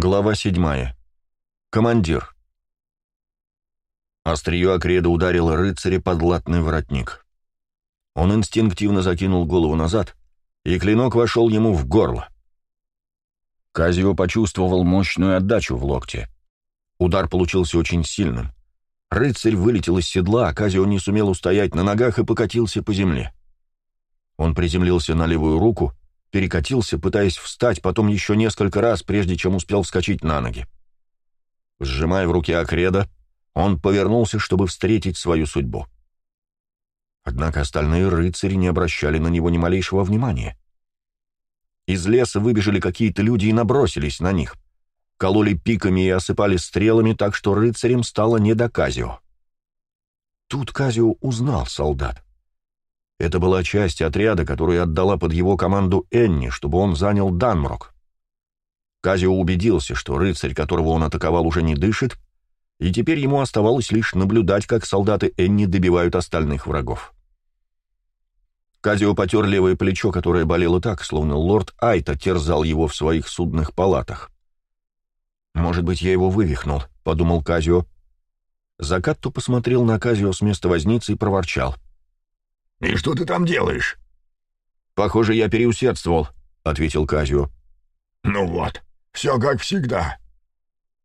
Глава 7. Командир. Острие окреда ударило рыцаря под латный воротник. Он инстинктивно закинул голову назад, и клинок вошел ему в горло. Казио почувствовал мощную отдачу в локте. Удар получился очень сильным. Рыцарь вылетел из седла, а Казио не сумел устоять на ногах и покатился по земле. Он приземлился на левую руку, перекатился, пытаясь встать, потом еще несколько раз, прежде чем успел вскочить на ноги. Сжимая в руке Акреда, он повернулся, чтобы встретить свою судьбу. Однако остальные рыцари не обращали на него ни малейшего внимания. Из леса выбежали какие-то люди и набросились на них. Кололи пиками и осыпали стрелами, так что рыцарям стало не до Казио. Тут Казио узнал солдат. Это была часть отряда, которую отдала под его команду Энни, чтобы он занял Данмрок. Казио убедился, что рыцарь, которого он атаковал, уже не дышит, и теперь ему оставалось лишь наблюдать, как солдаты Энни добивают остальных врагов. Казио потер левое плечо, которое болело так, словно лорд Айта терзал его в своих судных палатах. «Может быть, я его вывихнул», — подумал Казио. Закатту посмотрел на Казио с места возницы и проворчал — «И что ты там делаешь?» «Похоже, я переусердствовал», — ответил Казио. «Ну вот, все как всегда».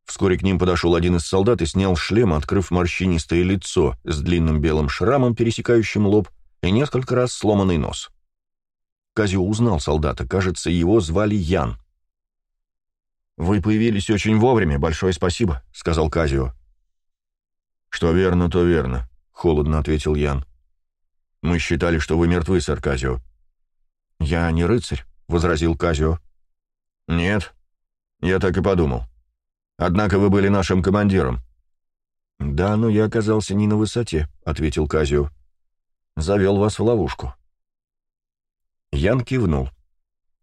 Вскоре к ним подошел один из солдат и снял шлем, открыв морщинистое лицо с длинным белым шрамом, пересекающим лоб, и несколько раз сломанный нос. Казио узнал солдата, кажется, его звали Ян. «Вы появились очень вовремя, большое спасибо», — сказал Казио. «Что верно, то верно», — холодно ответил Ян. «Мы считали, что вы мертвы, сэр Казио». «Я не рыцарь», — возразил Казио. «Нет, я так и подумал. Однако вы были нашим командиром». «Да, но я оказался не на высоте», — ответил Казио. «Завел вас в ловушку». Ян кивнул.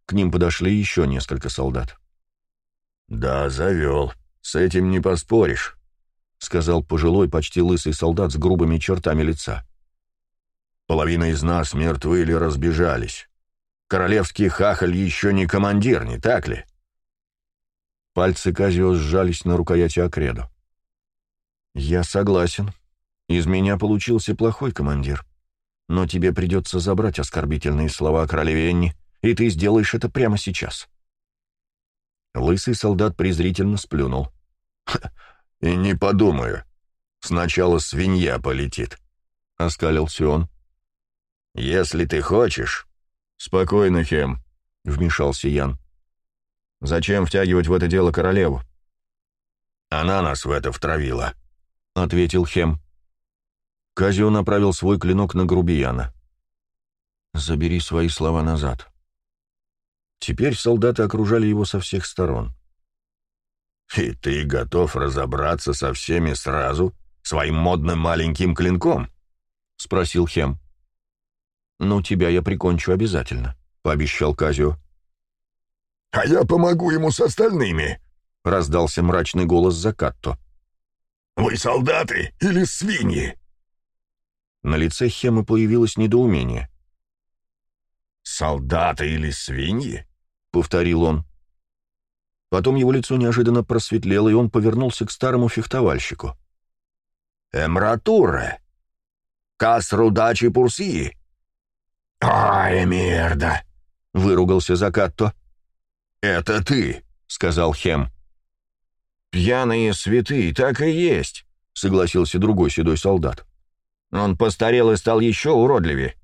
К ним подошли еще несколько солдат. «Да, завел. С этим не поспоришь», — сказал пожилой, почти лысый солдат с грубыми чертами лица. Половина из нас мертвы или разбежались. Королевский хахаль еще не командир, не так ли?» Пальцы Казио сжались на рукояти Акреду. «Я согласен. Из меня получился плохой командир. Но тебе придется забрать оскорбительные слова о королеве Энни, и ты сделаешь это прямо сейчас». Лысый солдат презрительно сплюнул. «И не подумаю. Сначала свинья полетит», — оскалился он. «Если ты хочешь...» «Спокойно, Хем», — вмешался Ян. «Зачем втягивать в это дело королеву?» «Она нас в это втравила», — ответил Хем. Казио направил свой клинок на грубияна. «Забери свои слова назад». Теперь солдаты окружали его со всех сторон. «И ты готов разобраться со всеми сразу, своим модным маленьким клинком?» — спросил Хем. «Ну, тебя я прикончу обязательно», — пообещал Казио. «А я помогу ему с остальными», — раздался мрачный голос Закатто. «Вы солдаты или свиньи?» На лице Хемы появилось недоумение. «Солдаты или свиньи?» — повторил он. Потом его лицо неожиданно просветлело, и он повернулся к старому фехтовальщику. «Эмратуре! Касрудачи Пурсии!» «Ай, мерда!» — выругался Закатто. «Это ты!» — сказал Хем. «Пьяные святые, так и есть!» — согласился другой седой солдат. «Он постарел и стал еще уродливее».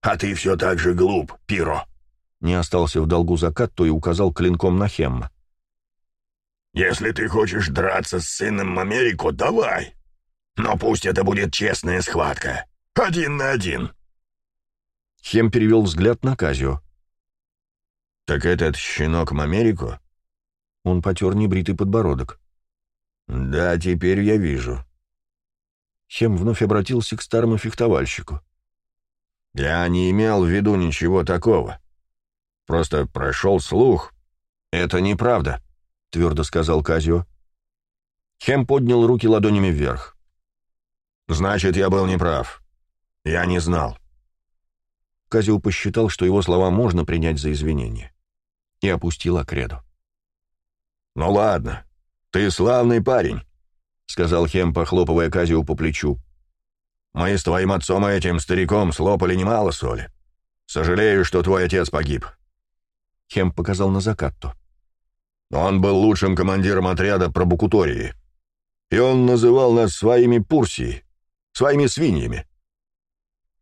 «А ты все так же глуп, Пиро!» Не остался в долгу Закатто и указал клинком на Хемма. «Если ты хочешь драться с сыном Америку, давай. Но пусть это будет честная схватка. Один на один. Хем перевел взгляд на Казио. «Так этот щенок Мамерико?» Он потер небритый подбородок. «Да, теперь я вижу». Хем вновь обратился к старому фехтовальщику. «Я не имел в виду ничего такого. Просто прошел слух». «Это неправда», — твердо сказал Казио. Хем поднял руки ладонями вверх. «Значит, я был неправ. Я не знал». Казио посчитал, что его слова можно принять за извинение, и опустил Акреду. «Ну ладно, ты славный парень», — сказал Хем, похлопывая Казио по плечу. «Мы с твоим отцом и этим стариком слопали немало соли. Сожалею, что твой отец погиб». Хем показал на Закатту. «Он был лучшим командиром отряда пробукутории, и он называл нас своими пурсией, своими свиньями».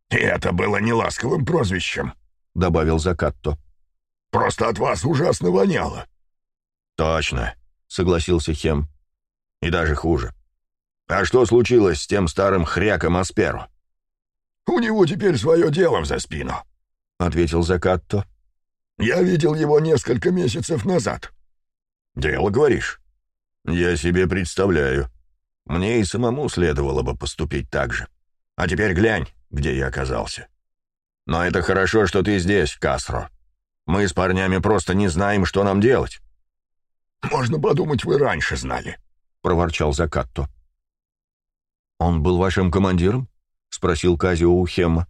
«И это было неласковым прозвищем», — добавил Закатто. «Просто от вас ужасно воняло». «Точно», — согласился Хем. «И даже хуже. А что случилось с тем старым хряком Асперу?» «У него теперь свое дело за спину», — ответил Закатто. «Я видел его несколько месяцев назад». «Дело, говоришь?» «Я себе представляю. Мне и самому следовало бы поступить так же. А теперь глянь, где я оказался. Но это хорошо, что ты здесь, Кастро. Мы с парнями просто не знаем, что нам делать». «Можно подумать, вы раньше знали», — проворчал Закатто. «Он был вашим командиром?» — спросил Казио у Хемма.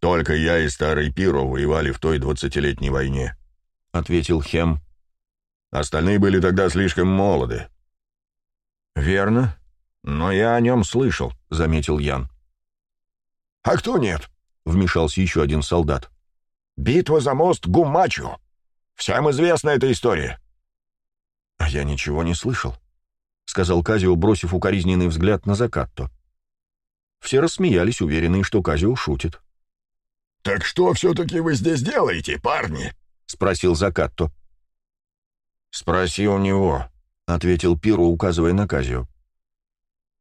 «Только я и старый Пиро воевали в той двадцатилетней войне», — ответил Хем. «Остальные были тогда слишком молоды». «Верно. Но я о нем слышал», — заметил Ян. «А кто нет?» — вмешался еще один солдат. «Битва за мост Гумачо. Всем известна эта история». «А я ничего не слышал», — сказал Казио, бросив укоризненный взгляд на Закатто. Все рассмеялись, уверенные, что Казио шутит. «Так что все-таки вы здесь делаете, парни?» — спросил Закатто. «Спроси у него», — ответил Пиру, указывая на Казио.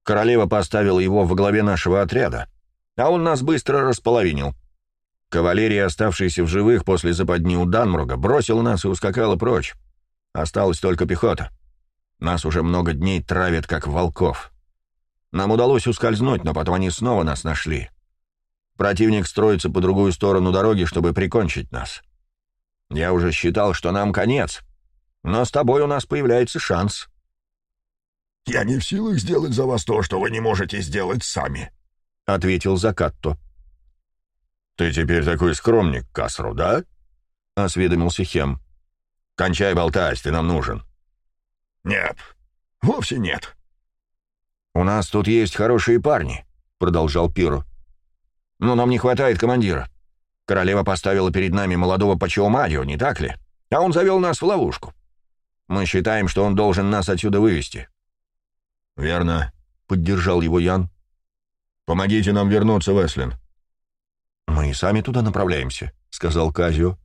«Королева поставила его во главе нашего отряда, а он нас быстро располовинил. Кавалерия, оставшаяся в живых после западни у Данмруга, бросила нас и ускакала прочь. Осталась только пехота. Нас уже много дней травят, как волков. Нам удалось ускользнуть, но потом они снова нас нашли. Противник строится по другую сторону дороги, чтобы прикончить нас. Я уже считал, что нам конец, но с тобой у нас появляется шанс». «Я не в силах сделать за вас то, что вы не можете сделать сами», — ответил Закатто. «Ты теперь такой скромник, Касру, да?» — осведомился Хем. «Кончай болтать, ты нам нужен». «Нет, вовсе нет». «У нас тут есть хорошие парни», — продолжал Пиру. «Но нам не хватает командира. Королева поставила перед нами молодого Пачиомадио, не так ли? А он завел нас в ловушку. Мы считаем, что он должен нас отсюда вывести». «Верно», — поддержал его Ян. «Помогите нам вернуться, Веслин». «Мы и сами туда направляемся», — сказал Казио.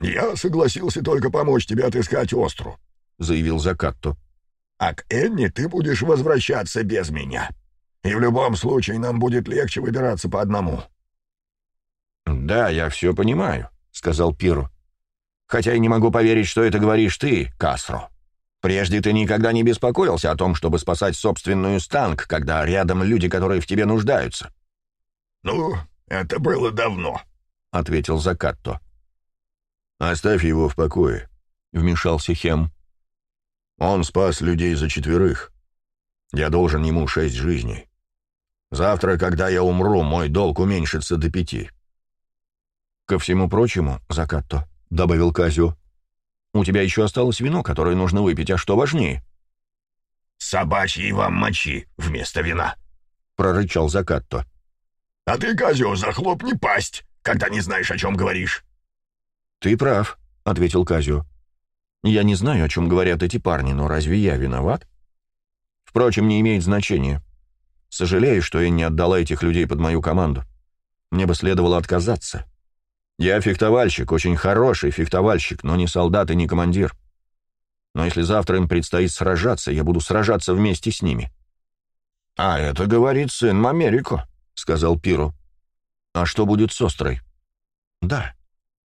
«Я согласился только помочь тебе отыскать остров», — заявил Закатто. «А к Энни ты будешь возвращаться без меня. И в любом случае нам будет легче выбираться по одному». «Да, я все понимаю», — сказал Пиру. «Хотя и не могу поверить, что это говоришь ты, Кастро. Прежде ты никогда не беспокоился о том, чтобы спасать собственную станк, когда рядом люди, которые в тебе нуждаются». «Ну, это было давно», — ответил Закатто. «Оставь его в покое», — вмешался Хем. «Он спас людей за четверых. Я должен ему шесть жизней. Завтра, когда я умру, мой долг уменьшится до пяти». «Ко всему прочему, Закатто», — добавил Казио, — «у тебя еще осталось вино, которое нужно выпить, а что важнее?» «Собачьей вам мочи вместо вина», — прорычал Закатто. «А ты, Казио, захлопни пасть, когда не знаешь, о чем говоришь». «Ты прав», — ответил Казио. «Я не знаю, о чем говорят эти парни, но разве я виноват? Впрочем, не имеет значения. Сожалею, что я не отдала этих людей под мою команду. Мне бы следовало отказаться. Я фехтовальщик, очень хороший фехтовальщик, но не солдат и не командир. Но если завтра им предстоит сражаться, я буду сражаться вместе с ними». «А это говорит сын Мамерико», — сказал Пиру. «А что будет с Острой?» «Да,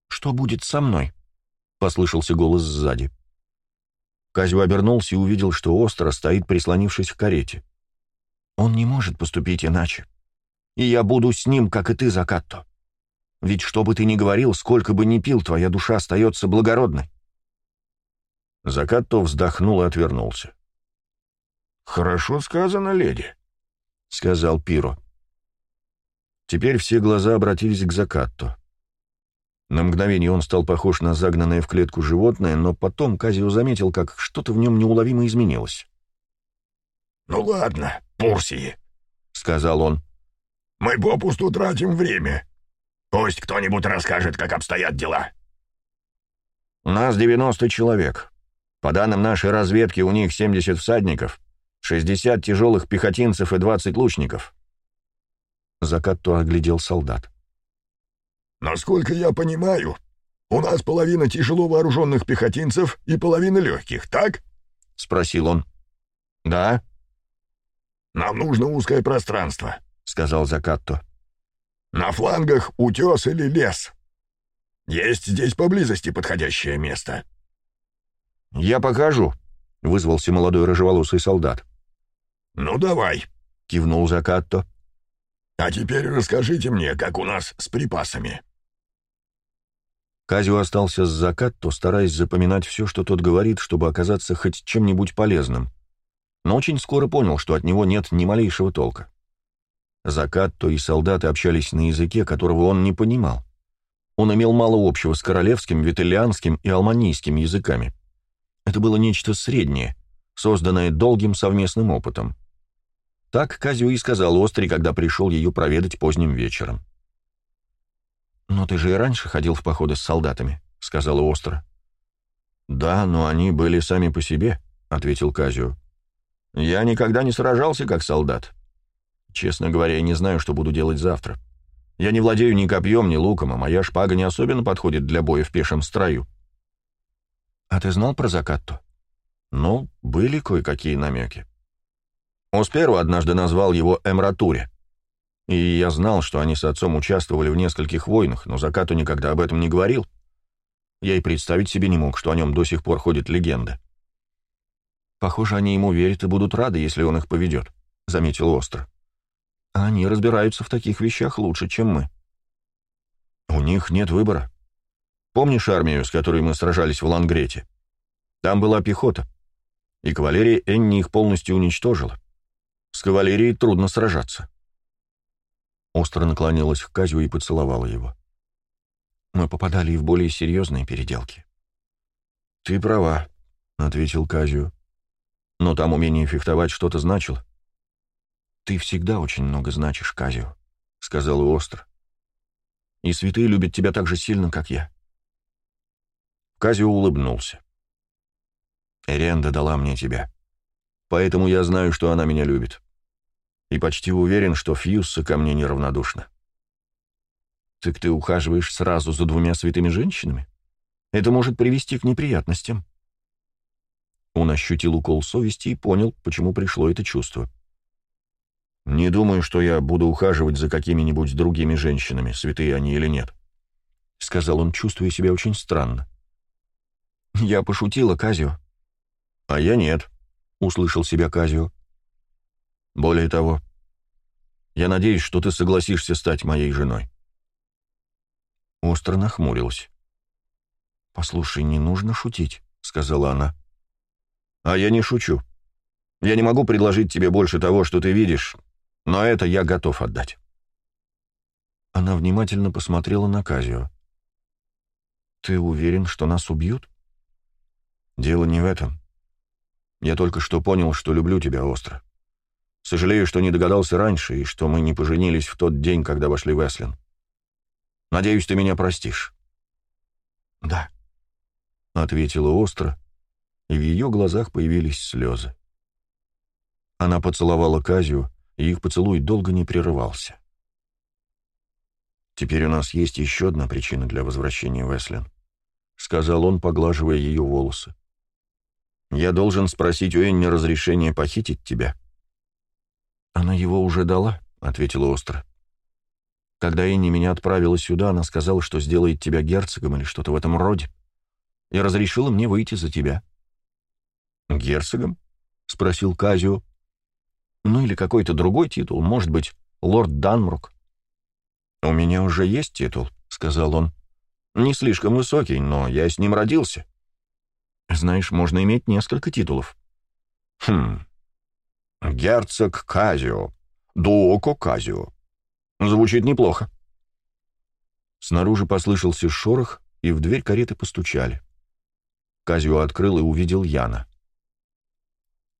что будет со мной?» — послышался голос сзади. Казю обернулся и увидел, что Остро стоит, прислонившись к карете. «Он не может поступить иначе. И я буду с ним, как и ты, Закатто. Ведь что бы ты ни говорил, сколько бы ни пил, твоя душа остается благородной». Закатто вздохнул и отвернулся. «Хорошо сказано, леди», — сказал Пиро. Теперь все глаза обратились к Закатто. На мгновение он стал похож на загнанное в клетку животное, но потом Казио заметил, как что-то в нем неуловимо изменилось. «Ну ладно, Пурсии», — сказал он. «Мы попусту тратим время. Пусть кто-нибудь расскажет, как обстоят дела». «У нас 90 человек. По данным нашей разведки, у них 70 всадников, 60 тяжелых пехотинцев и 20 лучников». Закатто оглядел солдат. «Насколько я понимаю, у нас половина тяжело вооруженных пехотинцев и половина легких, так?» — спросил он. «Да». «Нам нужно узкое пространство», — сказал Закатто. «На флангах утес или лес. Есть здесь поблизости подходящее место». «Я покажу», — вызвался молодой рыжеволосый солдат. «Ну, давай», — кивнул Закатто. «А теперь расскажите мне, как у нас с припасами». Казио остался с Закатто, стараясь запоминать все, что тот говорит, чтобы оказаться хоть чем-нибудь полезным. Но очень скоро понял, что от него нет ни малейшего толка. Закатто и солдаты общались на языке, которого он не понимал. Он имел мало общего с королевским, виталианским и алманийским языками. Это было нечто среднее, созданное долгим совместным опытом. Так Казио и сказал Остри, когда пришел ее проведать поздним вечером. «Но ты же и раньше ходил в походы с солдатами», — сказала Остро. «Да, но они были сами по себе», — ответил Казио. «Я никогда не сражался как солдат. Честно говоря, я не знаю, что буду делать завтра. Я не владею ни копьем, ни луком, а моя шпага не особенно подходит для боя в пешем строю». «А ты знал про Закатту?» «Ну, были кое-какие намеки. Осперу однажды назвал его Эмратуре. И я знал, что они с отцом участвовали в нескольких войнах, но Закату никогда об этом не говорил. Я и представить себе не мог, что о нем до сих пор ходит легенда. «Похоже, они ему верят и будут рады, если он их поведет», — заметил Остро. «А они разбираются в таких вещах лучше, чем мы». «У них нет выбора. Помнишь армию, с которой мы сражались в Лангрете? Там была пехота, и кавалерия Энни их полностью уничтожила. С кавалерией трудно сражаться». Остро наклонилась к Казю и поцеловала его. Мы попадали и в более серьезные переделки. «Ты права», — ответил Казю. «Но там умение фехтовать что-то значило». «Ты всегда очень много значишь, Казио», — сказала Остро. «И святые любят тебя так же сильно, как я». Казио улыбнулся. «Эренда дала мне тебя. Поэтому я знаю, что она меня любит и почти уверен, что Фьюсса ко мне неравнодушна. Так ты ухаживаешь сразу за двумя святыми женщинами? Это может привести к неприятностям. Он ощутил укол совести и понял, почему пришло это чувство. «Не думаю, что я буду ухаживать за какими-нибудь другими женщинами, святые они или нет», — сказал он, чувствуя себя очень странно. «Я пошутила, Казио». «А я нет», — услышал себя Казио. Более того, я надеюсь, что ты согласишься стать моей женой». Остро нахмурилась. «Послушай, не нужно шутить», — сказала она. «А я не шучу. Я не могу предложить тебе больше того, что ты видишь, но это я готов отдать». Она внимательно посмотрела на Казио. «Ты уверен, что нас убьют?» «Дело не в этом. Я только что понял, что люблю тебя остро. Сожалею, что не догадался раньше и что мы не поженились в тот день, когда вошли в Эслин. Надеюсь, ты меня простишь». «Да», — ответила остро, и в ее глазах появились слезы. Она поцеловала Казию, и их поцелуй долго не прерывался. «Теперь у нас есть еще одна причина для возвращения в Эслин», — сказал он, поглаживая ее волосы. «Я должен спросить у Энни разрешения похитить тебя». «Она его уже дала», — ответила остро. «Когда Энни меня отправила сюда, она сказала, что сделает тебя герцогом или что-то в этом роде, и разрешила мне выйти за тебя». «Герцогом?» — спросил Казио. «Ну или какой-то другой титул, может быть, лорд Данмрук». «У меня уже есть титул», — сказал он. «Не слишком высокий, но я с ним родился». «Знаешь, можно иметь несколько титулов». «Хм, Герцог Казио. Дуоко Казио. Звучит неплохо. Снаружи послышался шорох, и в дверь кареты постучали. Казио открыл и увидел Яна.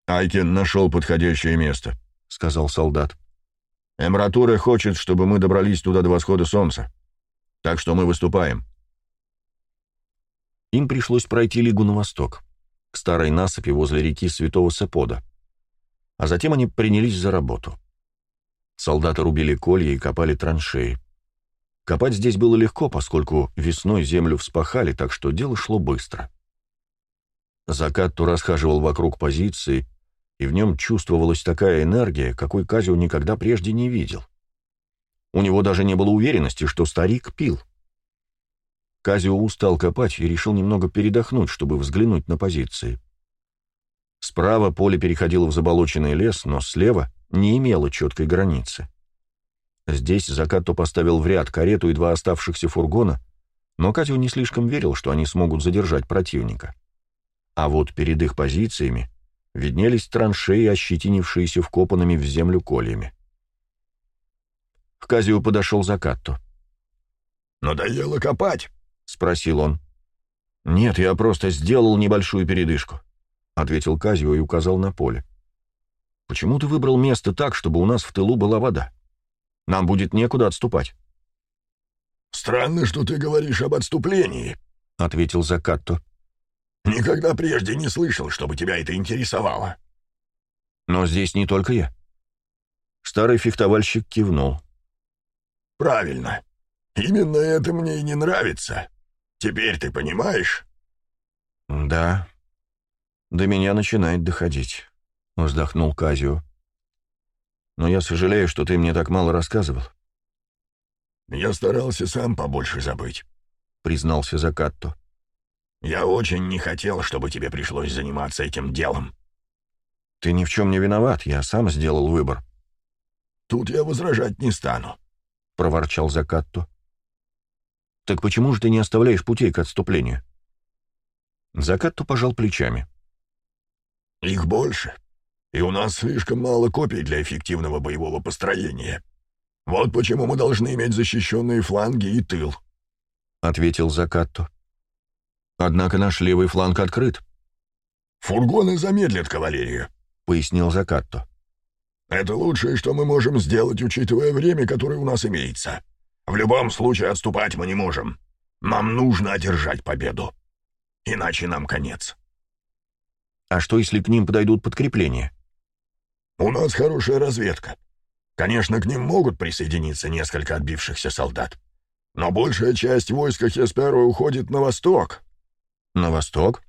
«Айкен нашел подходящее место», — сказал солдат. «Эмратура хочет, чтобы мы добрались туда до восхода солнца. Так что мы выступаем». Им пришлось пройти лигу на восток, к старой насыпи возле реки Святого Сапода. А затем они принялись за работу. Солдаты рубили колья и копали траншеи. Копать здесь было легко, поскольку весной землю вспахали, так что дело шло быстро. Закат то расхаживал вокруг позиции, и в нем чувствовалась такая энергия, какой Казио никогда прежде не видел. У него даже не было уверенности, что старик пил. Казио устал копать и решил немного передохнуть, чтобы взглянуть на позиции. Справа поле переходило в заболоченный лес, но слева не имело четкой границы. Здесь Закатто поставил в ряд карету и два оставшихся фургона, но Катю не слишком верил, что они смогут задержать противника. А вот перед их позициями виднелись траншеи, ощетинившиеся вкопанными в землю кольями. К Казио подошел Закатто. «Надоело копать?» — спросил он. «Нет, я просто сделал небольшую передышку», — ответил Казио и указал на поле. «Почему ты выбрал место так, чтобы у нас в тылу была вода? Нам будет некуда отступать». «Странно, что ты говоришь об отступлении», — ответил Закатто. Никогда прежде не слышал, чтобы тебя это интересовало. Но здесь не только я. Старый фехтовальщик кивнул. Правильно. Именно это мне и не нравится. Теперь ты понимаешь? Да. До меня начинает доходить, вздохнул Казио. Но я сожалею, что ты мне так мало рассказывал. Я старался сам побольше забыть, признался Закатто. Я очень не хотел, чтобы тебе пришлось заниматься этим делом. Ты ни в чем не виноват, я сам сделал выбор. Тут я возражать не стану, — проворчал Закатто. Так почему же ты не оставляешь путей к отступлению? Закатто пожал плечами. Их больше, и у нас слишком мало копий для эффективного боевого построения. Вот почему мы должны иметь защищенные фланги и тыл, — ответил Закатто. Однако наш левый фланг открыт. «Фургоны замедлят кавалерию», — пояснил Закатто. «Это лучшее, что мы можем сделать, учитывая время, которое у нас имеется. В любом случае отступать мы не можем. Нам нужно одержать победу. Иначе нам конец». «А что, если к ним подойдут подкрепления?» «У нас хорошая разведка. Конечно, к ним могут присоединиться несколько отбившихся солдат. Но большая часть войска Хесперо уходит на восток, «На восток?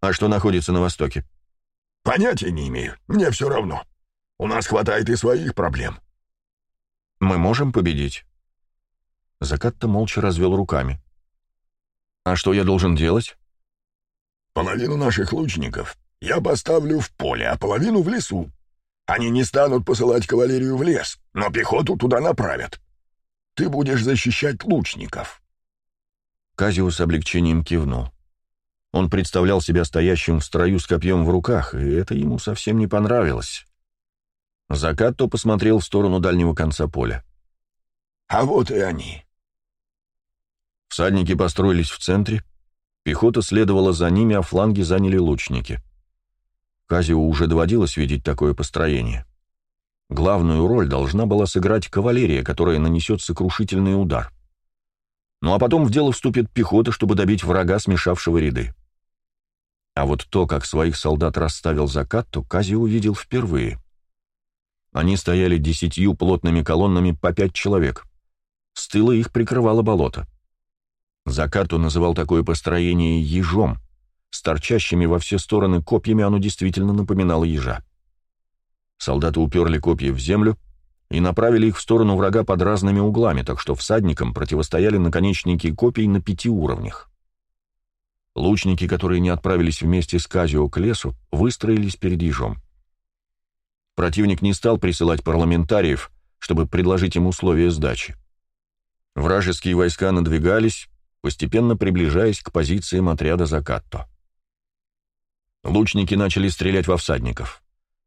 А что находится на востоке?» «Понятия не имею. Мне все равно. У нас хватает и своих проблем». «Мы можем победить?» Закат-то молча развел руками. «А что я должен делать?» «Половину наших лучников я поставлю в поле, а половину в лесу. Они не станут посылать кавалерию в лес, но пехоту туда направят. Ты будешь защищать лучников». Казиус с облегчением кивнул. Он представлял себя стоящим в строю с копьем в руках, и это ему совсем не понравилось. Закат то посмотрел в сторону дальнего конца поля. «А вот и они». Всадники построились в центре, пехота следовала за ними, а фланги заняли лучники. Казио уже доводилось видеть такое построение. Главную роль должна была сыграть кавалерия, которая нанесет сокрушительный удар. Ну а потом в дело вступит пехота, чтобы добить врага, смешавшего ряды. А вот то, как своих солдат расставил закат, то Кази увидел впервые. Они стояли десятью плотными колоннами по пять человек. С тыла их прикрывало болото. Закату называл такое построение ежом. С торчащими во все стороны копьями оно действительно напоминало ежа. Солдаты уперли копья в землю, и направили их в сторону врага под разными углами, так что всадникам противостояли наконечники копий на пяти уровнях. Лучники, которые не отправились вместе с Казио к лесу, выстроились перед ежом. Противник не стал присылать парламентариев, чтобы предложить им условия сдачи. Вражеские войска надвигались, постепенно приближаясь к позициям отряда Закатто. Лучники начали стрелять во всадников,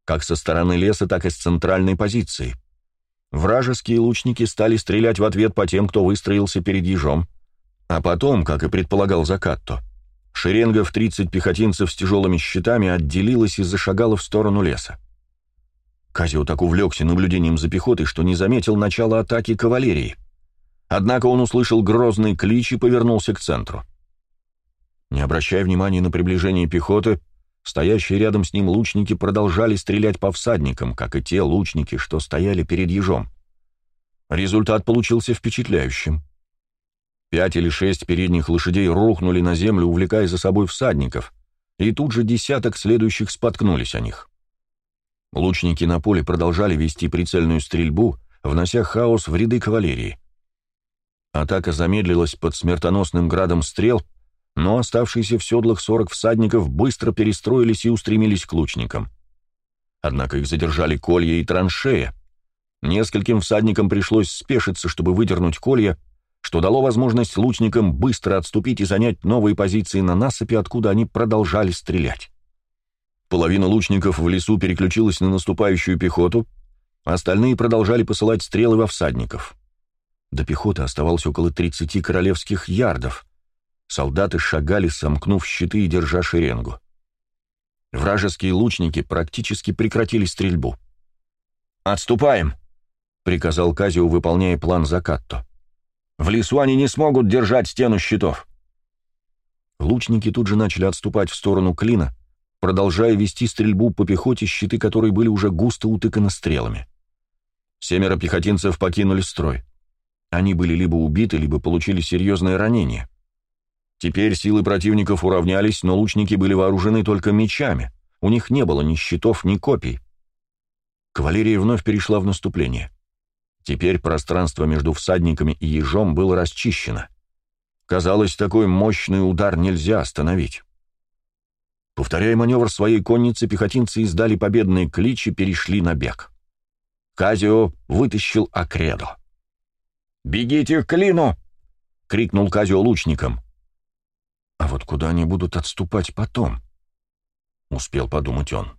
как со стороны леса, так и с центральной позиции — Вражеские лучники стали стрелять в ответ по тем, кто выстроился перед ежом. А потом, как и предполагал Закатто, шеренга в 30 пехотинцев с тяжелыми щитами отделилась и зашагала в сторону леса. Казио так увлекся наблюдением за пехотой, что не заметил начала атаки кавалерии. Однако он услышал грозный клич и повернулся к центру. Не обращая внимания на приближение пехоты, стоящие рядом с ним лучники продолжали стрелять по всадникам, как и те лучники, что стояли перед ежом. Результат получился впечатляющим. Пять или шесть передних лошадей рухнули на землю, увлекая за собой всадников, и тут же десяток следующих споткнулись о них. Лучники на поле продолжали вести прицельную стрельбу, внося хаос в ряды кавалерии. Атака замедлилась под смертоносным градом стрел, но оставшиеся в седлах сорок всадников быстро перестроились и устремились к лучникам. Однако их задержали колья и траншея. Нескольким всадникам пришлось спешиться, чтобы выдернуть колья, что дало возможность лучникам быстро отступить и занять новые позиции на насыпи, откуда они продолжали стрелять. Половина лучников в лесу переключилась на наступающую пехоту, остальные продолжали посылать стрелы во всадников. До пехоты оставалось около 30 королевских ярдов. Солдаты шагали, сомкнув щиты и держа шеренгу. Вражеские лучники практически прекратили стрельбу. «Отступаем!» — приказал Казио, выполняя план Закатто. «В лесу они не смогут держать стену щитов!» Лучники тут же начали отступать в сторону клина, продолжая вести стрельбу по пехоте, щиты которой были уже густо утыканы стрелами. Семеро пехотинцев покинули строй. Они были либо убиты, либо получили серьезные ранения. Теперь силы противников уравнялись, но лучники были вооружены только мечами. У них не было ни щитов, ни копий. Кавалерия вновь перешла в наступление. Теперь пространство между всадниками и ежом было расчищено. Казалось, такой мощный удар нельзя остановить. Повторяя маневр своей конницы, пехотинцы издали победные кличи перешли на бег. Казио вытащил Акредо. «Бегите к клину!» — крикнул Казио лучникам. «А вот куда они будут отступать потом?» — успел подумать он.